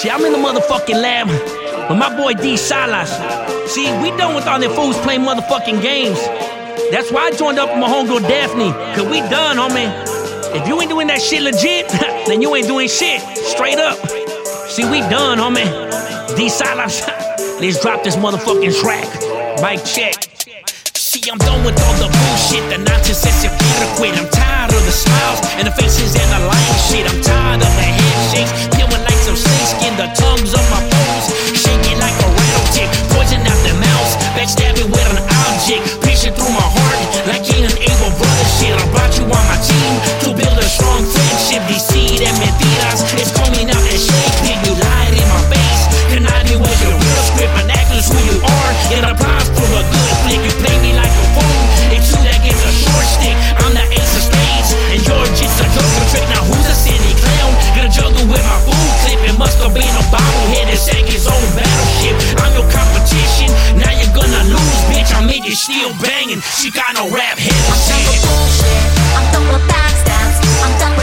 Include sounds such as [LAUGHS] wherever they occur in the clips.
See, I'm in the motherfucking lab with my boy D Salas. See, we done with all them fools playing motherfucking games. That's why I joined up with my homegirl Daphne, cause we done, homie. If you ain't doing that shit legit, [LAUGHS] then you ain't doing shit. Straight up. See, we done, homie. D Salas, [LAUGHS] let's drop this motherfucking track. Mic check. See, I'm done with all the bullshit, the nonsense quit. I'm tired of the smiles She got no rap head. I'm done with bullshit. I'm done with backstabs. I'm done with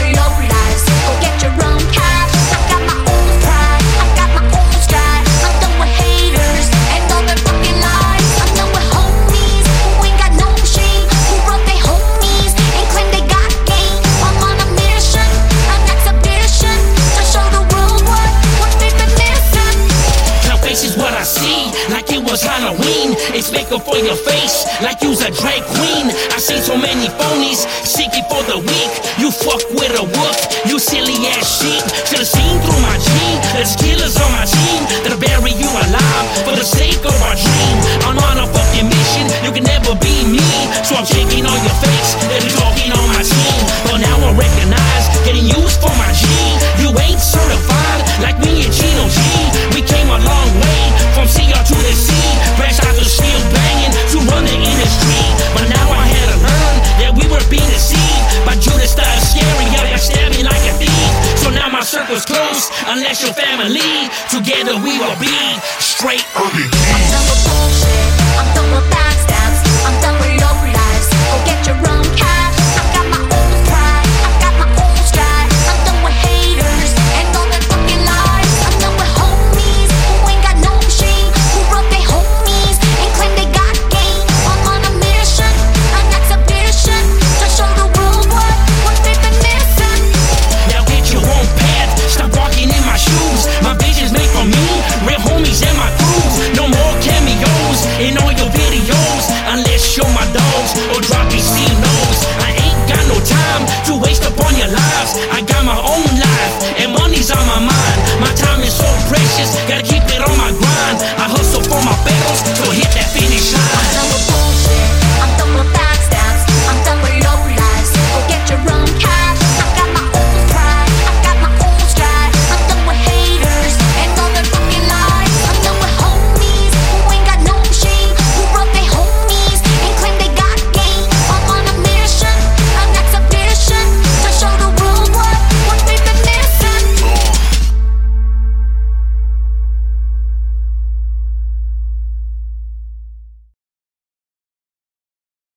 Halloween. It's makeup for your face, like you's a drag queen. I see so many phonies, seeking for the weak. You fuck with a wolf, you silly ass sheep. Should've seen through my gene. There's killers on my team that'll bury you alive for the sake of our dream. I'm on a fucking mission, you can never be me. So I'm shaking on your face, unless your family. Together we will be straight urban. I'm done with bullshit. I'm done with backstabs.